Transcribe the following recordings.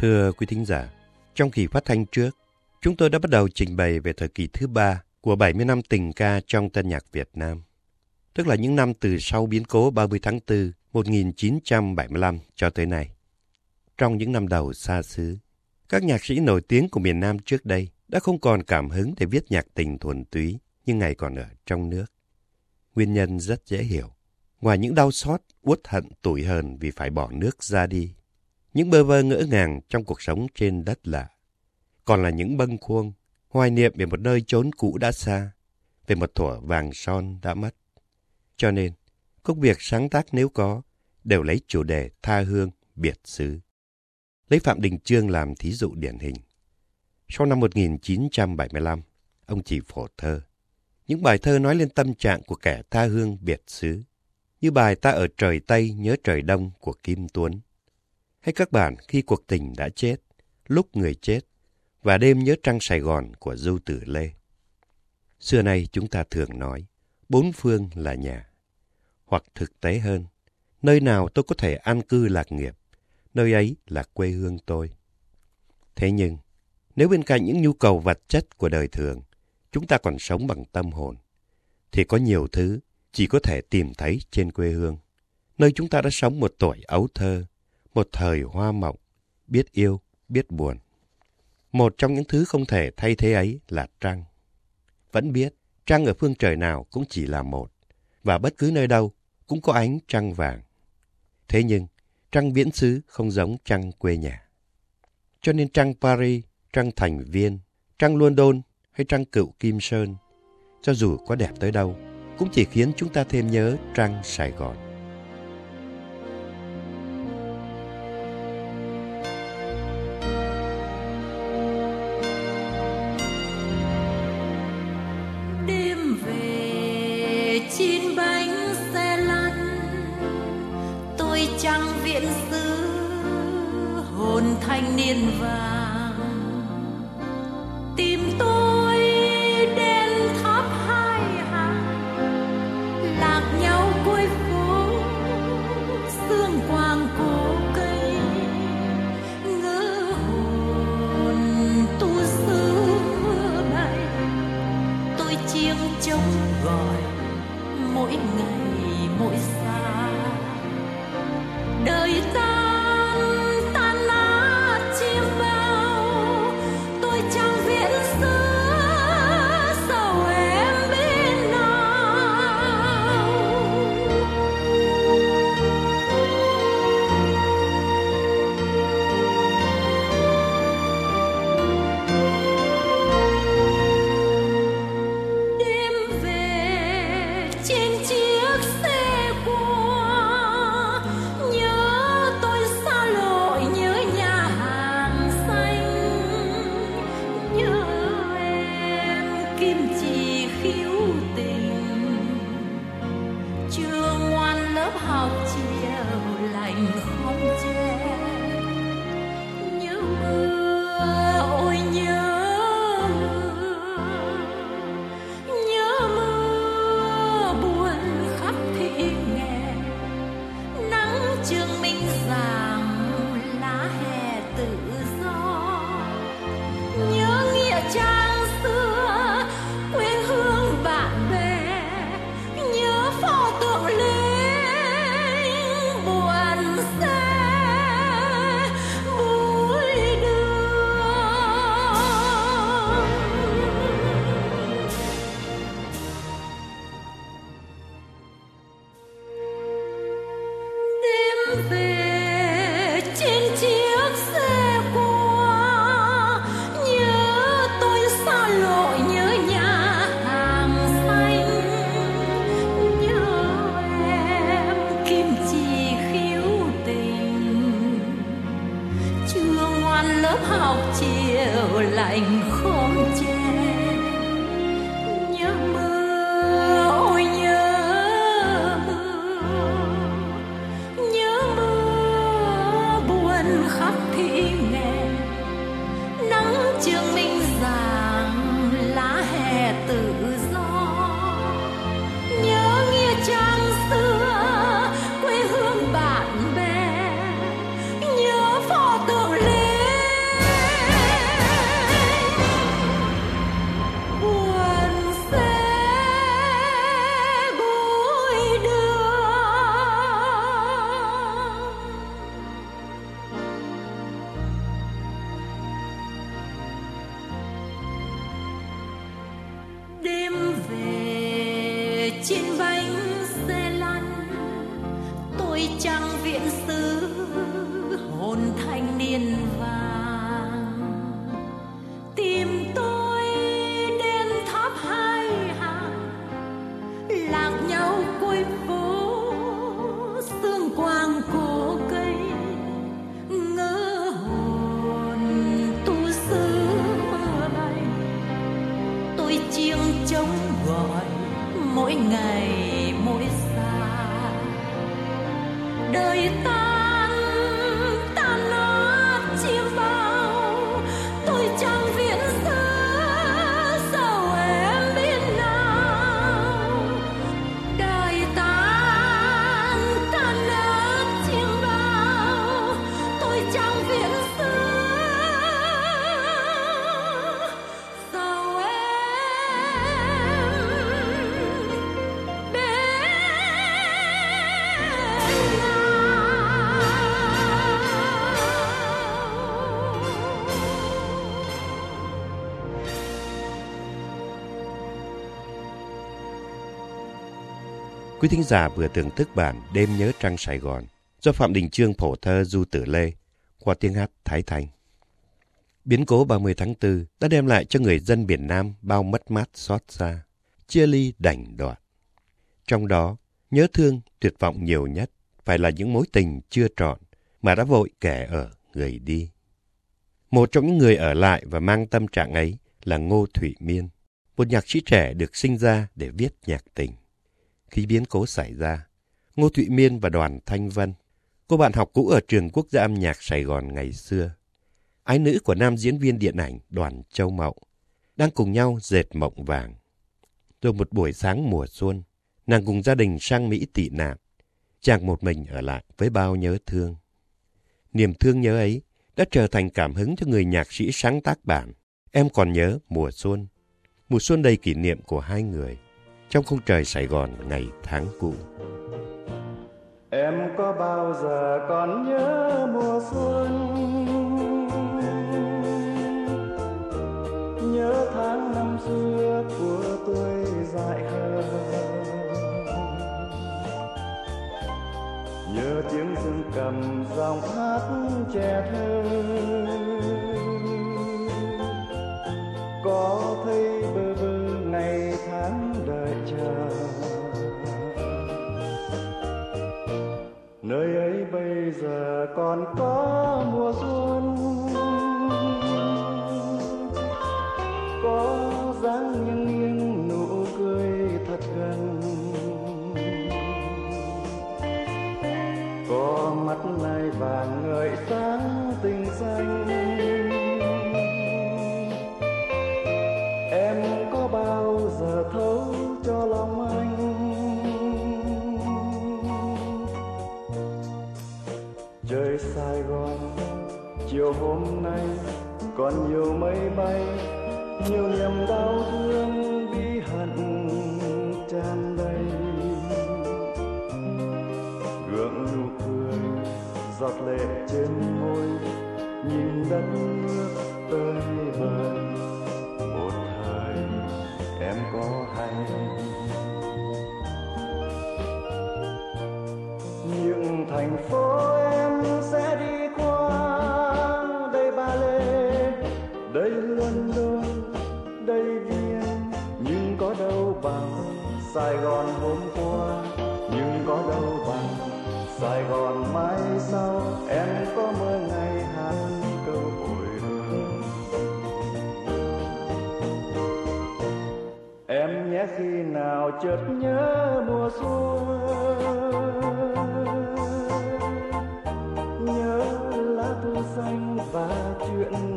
Thưa quý thính giả, trong kỳ phát thanh trước, chúng tôi đã bắt đầu trình bày về thời kỳ thứ ba của 70 năm tình ca trong tân nhạc Việt Nam, tức là những năm từ sau biến cố 30 tháng 4 1975 cho tới nay. Trong những năm đầu xa xứ, các nhạc sĩ nổi tiếng của miền Nam trước đây đã không còn cảm hứng để viết nhạc tình thuần túy như ngày còn ở trong nước. Nguyên nhân rất dễ hiểu. Ngoài những đau xót, uất hận, tủi hờn vì phải bỏ nước ra đi, những bơ vơ ngỡ ngàng trong cuộc sống trên đất lạ, còn là những bâng khuâng, hoài niệm về một nơi chốn cũ đã xa, về một thuở vàng son đã mất. Cho nên, công việc sáng tác nếu có, đều lấy chủ đề tha hương, biệt xứ. Lấy Phạm Đình Trương làm thí dụ điển hình. Sau năm 1975, ông chỉ phổ thơ. Những bài thơ nói lên tâm trạng của kẻ tha hương biệt xứ, như bài Ta ở trời Tây nhớ trời Đông của Kim Tuấn. Hay các bản Khi cuộc tình đã chết, Lúc người chết và Đêm nhớ trăng Sài Gòn của Du Tử Lê. Xưa nay chúng ta thường nói, bốn phương là nhà. Hoặc thực tế hơn, nơi nào tôi có thể an cư lạc nghiệp, nơi ấy là quê hương tôi. Thế nhưng, nếu bên cạnh những nhu cầu vật chất của đời thường, chúng ta còn sống bằng tâm hồn, thì có nhiều thứ chỉ có thể tìm thấy trên quê hương, nơi chúng ta đã sống một tuổi ấu thơ, một thời hoa mộng, biết yêu, biết buồn. Một trong những thứ không thể thay thế ấy là trăng. Vẫn biết, trăng ở phương trời nào cũng chỉ là một, và bất cứ nơi đâu cũng có ánh trăng vàng. Thế nhưng, trăng viễn xứ không giống trăng quê nhà. Cho nên trăng Paris, trăng Thành Viên, trăng London hay trăng cựu Kim Sơn, cho dù có đẹp tới đâu, cũng chỉ khiến chúng ta thêm nhớ trăng Sài Gòn. Tiễn xứ hồn thanh niên vàng. Mỗi ngày mỗi xa đời ta. Quý thính giả vừa thưởng thức bản Đêm nhớ trăng Sài Gòn do Phạm Đình Trương phổ thơ Du Tử Lê qua tiếng hát Thái Thanh. Biến cố 30 tháng 4 đã đem lại cho người dân miền Nam bao mất mát xót xa, chia ly đành đoạn. Trong đó, nhớ thương, tuyệt vọng nhiều nhất phải là những mối tình chưa trọn mà đã vội kẻ ở người đi. Một trong những người ở lại và mang tâm trạng ấy là Ngô Thụy Miên, một nhạc sĩ trẻ được sinh ra để viết nhạc tình. Khi biến cố xảy ra, Ngô Thụy Miên và Đoàn Thanh Vân, cô bạn học cũ ở trường quốc gia âm nhạc Sài Gòn ngày xưa, ái nữ của nam diễn viên điện ảnh Đoàn Châu Mậu, đang cùng nhau dệt mộng vàng. Rồi một buổi sáng mùa xuân, nàng cùng gia đình sang Mỹ tị nạn, chàng một mình ở lại với bao nhớ thương. Niềm thương nhớ ấy đã trở thành cảm hứng cho người nhạc sĩ sáng tác bản Em còn nhớ mùa xuân, mùa xuân đầy kỷ niệm của hai người trong khung trời Sài Gòn ngày tháng cũ. Em có bao giờ còn nhớ mùa xuân? Nhớ tháng năm xưa của tôi dại khờ? Nhớ tiếng dương cầm giọng hát trẻ thơ? Có thấy giờ còn có còn nhiều mây bay nhiều niềm đau khi nào chợt nhớ mùa xuân. Nhớ lá thu xanh và chuyện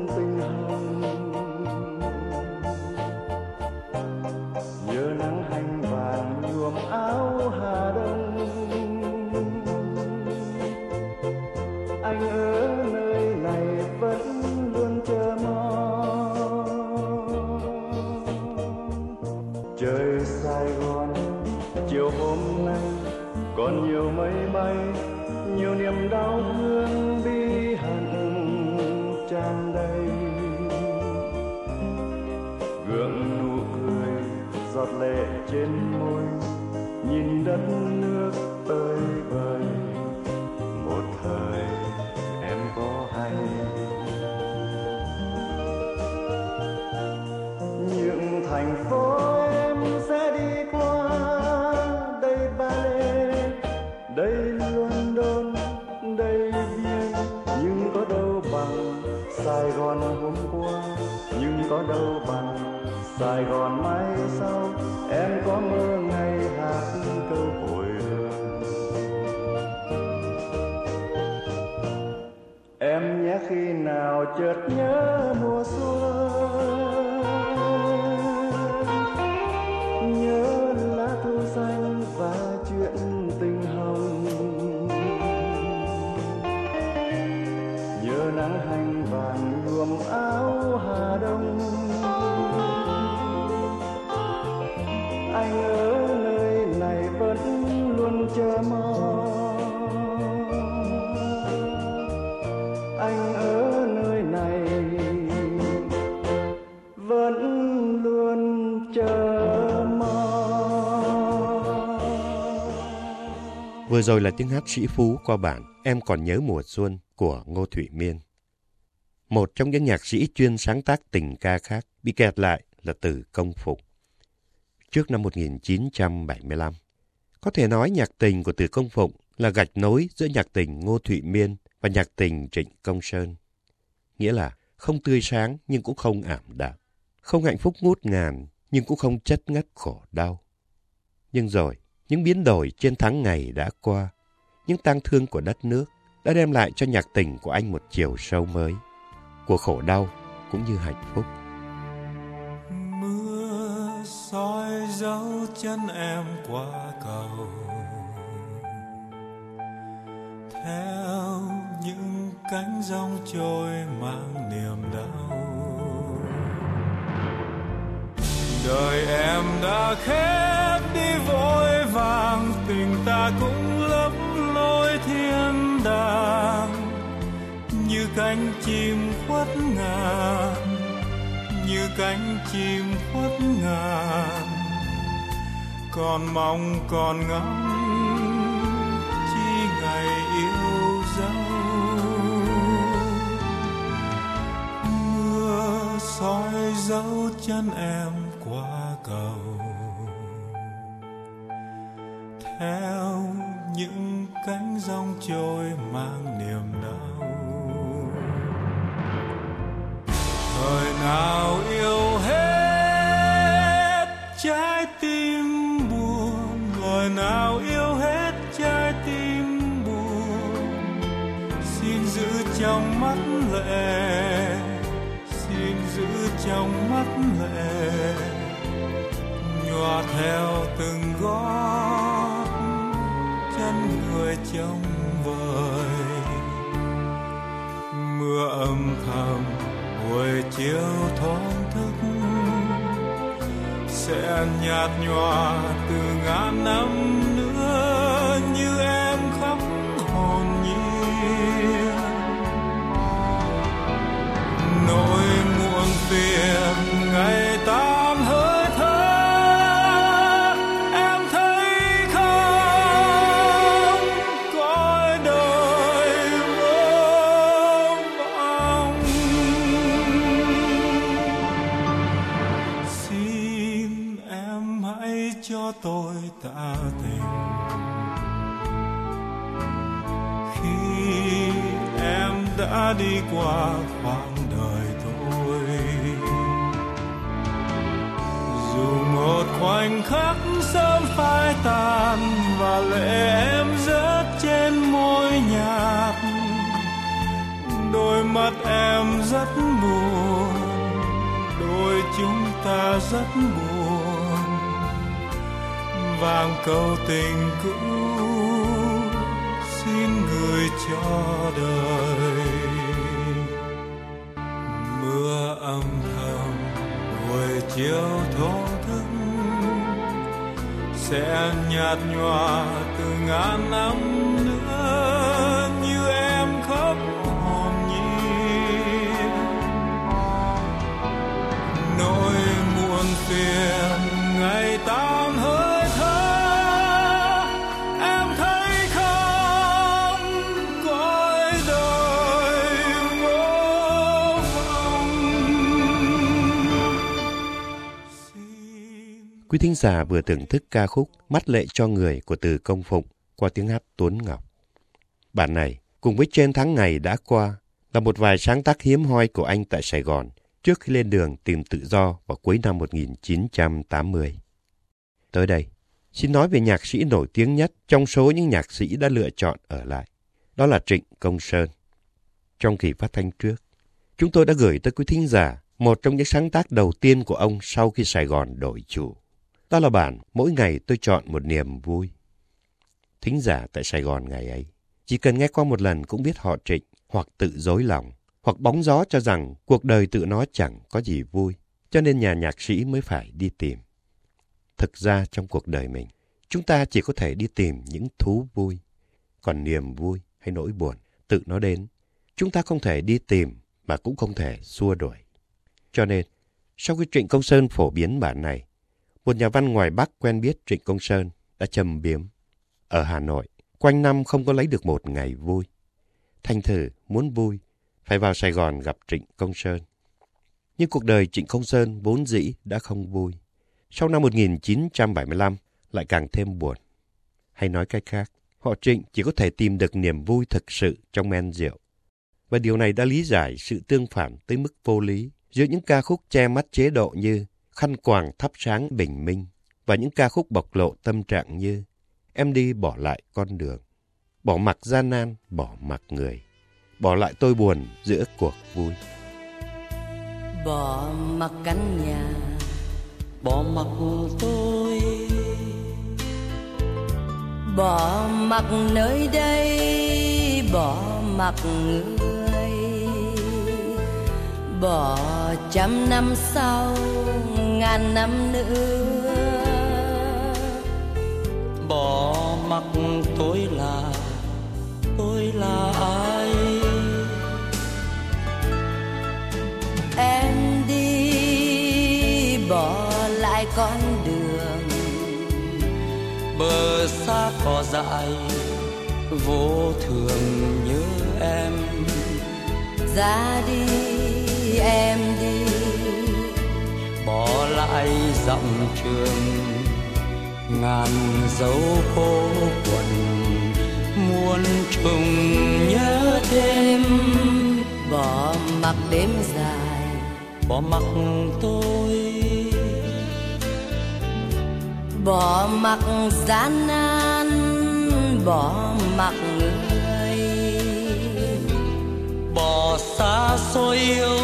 gượng nụ cười giọt lệ trên môi nhìn đất nước tơi bời sài gòn mai sau, em có mơ ngày hát câu hồi hương em nhé, khi nào chợt nhớ rồi là tiếng hát sĩ phú qua bản Em còn nhớ mùa xuân của Ngô Thụy Miên. Một trong những nhạc sĩ chuyên sáng tác tình ca khác bị kẹt lại là từ công phục. Trước năm 1975, có thể nói nhạc tình của từ công phụng là gạch nối giữa nhạc tình Ngô Thụy Miên và nhạc tình Trịnh Công Sơn. Nghĩa là không tươi sáng nhưng cũng không ảm đạm, không hạnh phúc ngút ngàn nhưng cũng không chất ngất khổ đau. Nhưng rồi, những biến đổi trên tháng ngày đã qua, những tang thương của đất nước đã đem lại cho nhạc tình của anh một chiều sâu mới, của khổ đau cũng như hạnh phúc. mưa soi dấu chân em qua cầu. Theo những cánh rong trôi mang niềm đau. Đời em đã khép tình ta cũng lấp lối thiên đàng. Như cánh chim khuất ngàn, như cánh chim khuất ngàn. Còn mong còn ngóng chi ngày yêu dấu. Mưa soi dấu chân em qua cầu. Theo những cánh rong trôi mang niềm đau. Thời nào yêu hết trái tim buồn người nào yêu hết trái tim buồn. Xin giữ trong mắt lệ, xin giữ trong mắt lệ, nhòa theo từng gót chiều thoáng thức, sẽ nhạt nhòa từ ngàn năm nữa, như em khóc hồn nhiên. Nỗi muộn phiền vàng câu tình cũ, xin gửi cho đời. Mưa âm thầm, buổi chiều thoáng thức, sẽ nhạt nhòa từ ngàn năm nữa. Như em khóc hồn nhiên, nỗi muôn phiền Quý thính giả vừa thưởng thức ca khúc Mắt lệ cho người của từ công phụng qua tiếng hát Tuấn Ngọc. Bản này, cùng với trên tháng ngày đã qua, là một vài sáng tác hiếm hoi của anh tại Sài Gòn trước khi lên đường tìm tự do vào cuối năm 1980. Tới đây, xin nói về nhạc sĩ nổi tiếng nhất trong số những nhạc sĩ đã lựa chọn ở lại. Đó là Trịnh Công Sơn. Trong kỳ phát thanh trước, chúng tôi đã gửi tới quý thính giả một trong những sáng tác đầu tiên của ông sau khi Sài Gòn đổi chủ. Đó là bản Mỗi ngày tôi chọn một niềm vui. Thính giả tại Sài Gòn ngày ấy, chỉ cần nghe qua một lần cũng biết họ trịnh hoặc tự dối lòng, hoặc bóng gió cho rằng cuộc đời tự nó chẳng có gì vui, cho nên nhà nhạc sĩ mới phải đi tìm. Thực ra trong cuộc đời mình, chúng ta chỉ có thể đi tìm những thú vui, còn niềm vui hay nỗi buồn tự nó đến, chúng ta không thể đi tìm mà cũng không thể xua đuổi. Cho nên, sau khi Trịnh Công Sơn phổ biến bản này, một nhà văn ngoài Bắc quen biết Trịnh Công Sơn đã châm biếm. Ở Hà Nội, quanh năm không có lấy được một ngày vui. Thành thử muốn vui, phải vào Sài Gòn gặp Trịnh Công Sơn. Nhưng cuộc đời Trịnh Công Sơn vốn dĩ đã không vui. Sau năm 1975 lại càng thêm buồn. Hay nói cách khác, họ Trịnh chỉ có thể tìm được niềm vui thực sự trong men rượu. Và điều này đã lý giải sự tương phản tới mức vô lý giữa những ca khúc che mắt chế độ như Khăn quàng thắp sáng bình minh và những ca khúc bộc lộ tâm trạng như Em đi bỏ lại con đường, bỏ mặc gian nan, bỏ mặc người, bỏ lại tôi buồn giữa cuộc vui. bỏ mặc căn nhà bỏ mặc tôi bỏ mặc nơi đây bỏ mặc người bỏ trăm năm sau ngàn năm nữa. Bỏ mặc tôi là tôi là ai? Em đi bỏ lại con đường. Bờ xa cỏ dại vô thường nhớ em. Ra đi em đi bỏ lại dặm trường ngàn dấu khô quần muôn trùng nhớ thêm. Bỏ mặc đêm dài bỏ mặc tôi. Bỏ mặc gian nan bỏ mặc người. Bỏ xa xôi yêu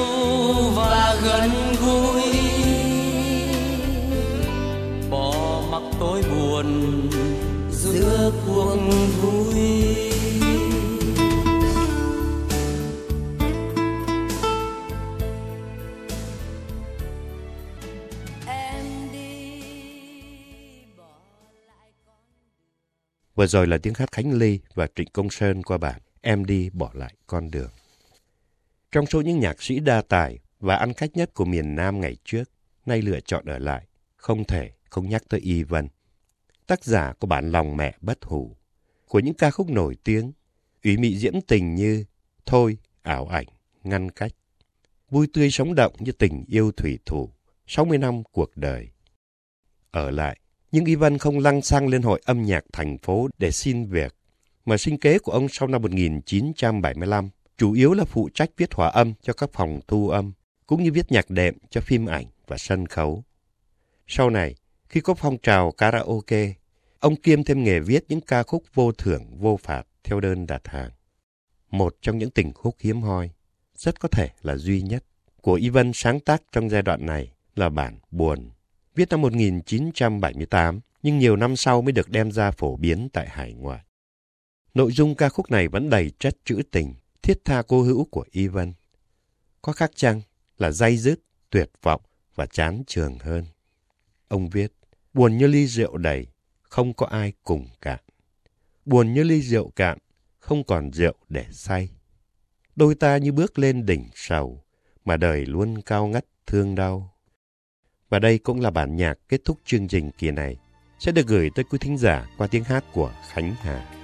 và gần gũi tôi buồn giữa cuộc vui Vừa rồi là tiếng hát Khánh Ly và Trịnh Công Sơn qua bản Em đi bỏ lại con đường. Trong số những nhạc sĩ đa tài và ăn khách nhất của miền Nam ngày trước, nay lựa chọn ở lại, không thể không nhắc tới Y Vân. Tác giả của bản Lòng Mẹ Bất Hủ, của những ca khúc nổi tiếng, ủy mị diễm tình như Thôi, ảo ảnh, ngăn cách, vui tươi sống động như tình yêu thủy thủ, 60 năm cuộc đời. Ở lại, nhưng Y Vân không lăng xăng lên hội âm nhạc thành phố để xin việc, mà sinh kế của ông sau năm 1975 chủ yếu là phụ trách viết hòa âm cho các phòng thu âm, cũng như viết nhạc đệm cho phim ảnh và sân khấu. Sau này, khi có phong trào karaoke, ông kiêm thêm nghề viết những ca khúc vô thưởng vô phạt theo đơn đặt hàng. Một trong những tình khúc hiếm hoi, rất có thể là duy nhất, của Y Vân sáng tác trong giai đoạn này là bản Buồn, viết năm 1978, nhưng nhiều năm sau mới được đem ra phổ biến tại hải ngoại. Nội dung ca khúc này vẫn đầy chất trữ tình, thiết tha cô hữu của Y Vân. Có khác chăng là dây dứt, tuyệt vọng và chán trường hơn. Ông viết, buồn như ly rượu đầy, không có ai cùng cạn. Buồn như ly rượu cạn, không còn rượu để say. Đôi ta như bước lên đỉnh sầu, mà đời luôn cao ngất thương đau. Và đây cũng là bản nhạc kết thúc chương trình kỳ này, sẽ được gửi tới quý thính giả qua tiếng hát của Khánh Hà.